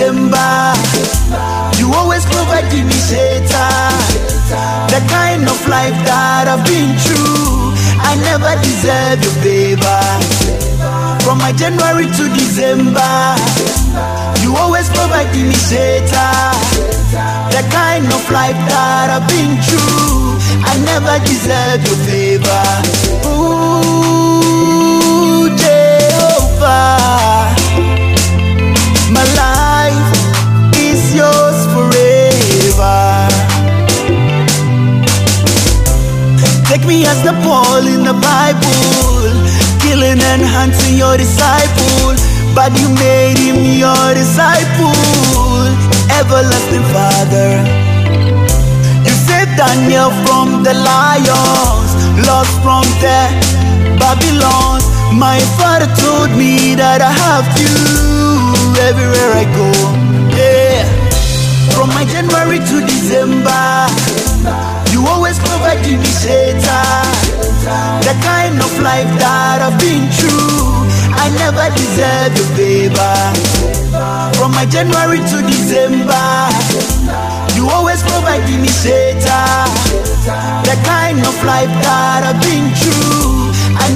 December, you always provide me shelter. The kind of life that I've been through, I never deserve your favor. From my January to December, you always provide me shelter. The kind of life that I've been through, I never deserve your favor. Ooh, Take me as the Paul in the Bible, killing and hunting your disciple, but you made him your disciple, everlasting Father. You saved Daniel from the lions, lost from the Babylon. My father told me that I have you everywhere I go. Yeah. From my January to December, you always provide me shelter. The kind of life that I've been through, I never deserve your favor. From my January to December, you always provide me shelter. The kind of life that I've been through,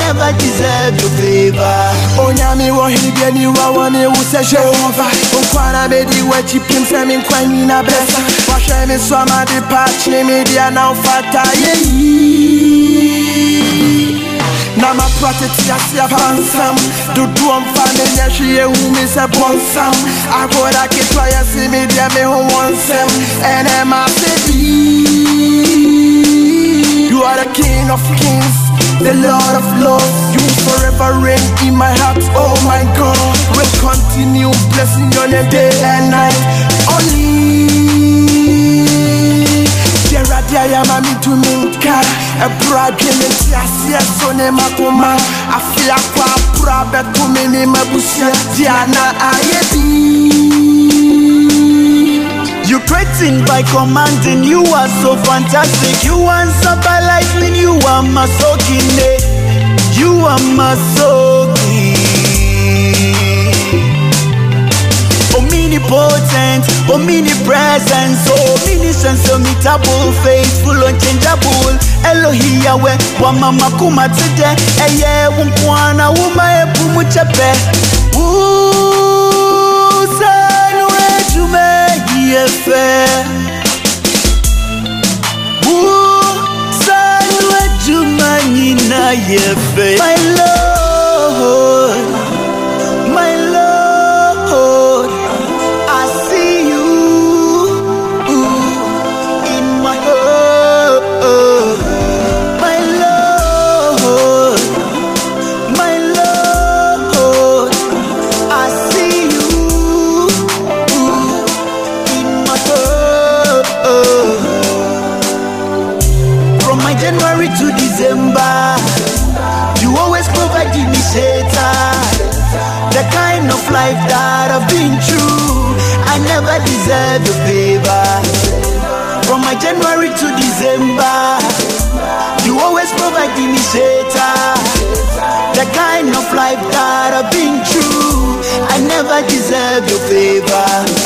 never deserve your favor. onyame wɔ hene bi ani wa wɔ ne wo sɛ jehova nkwana bɛdi w'akyi pim sɛ me nkwa nyina bɛsa wahwɛ me so amade pa kyene me deɛ na wofata yɛyi na mapra tete ase apansam dodoɔ mfa ne nyɛ hwee ɛhu me sɛ bɔnsam akoda ketewa yɛse me deɛ me ho wɔ nsɛm ɛnɛ mase bi You are the king of kings the Lord of love. you forever reign in my heart, oh my God. Will continue blessing your name day and night. Only Dear dear mami to minka A bride me tiasia so ne makoma Afia kwa prabe to me ni mabusia Diana ayebi You threaten by commanding, you are so fantastic. You answer by lightning, you are my soaking. You are my soaking. Omnipotent, omnipresent, omniscient, unmeetable, faithful, unchangeable. Elohi Yahweh, wa mama kuma today. Eye wunkwana wuma ebu muchepe. Ooh, sanu ejume yefe. Yefe. My of life that I've been through, I never deserve your favor. From my January to December, you always provide me shelter. The kind of life that I've been through, I never deserve your favor.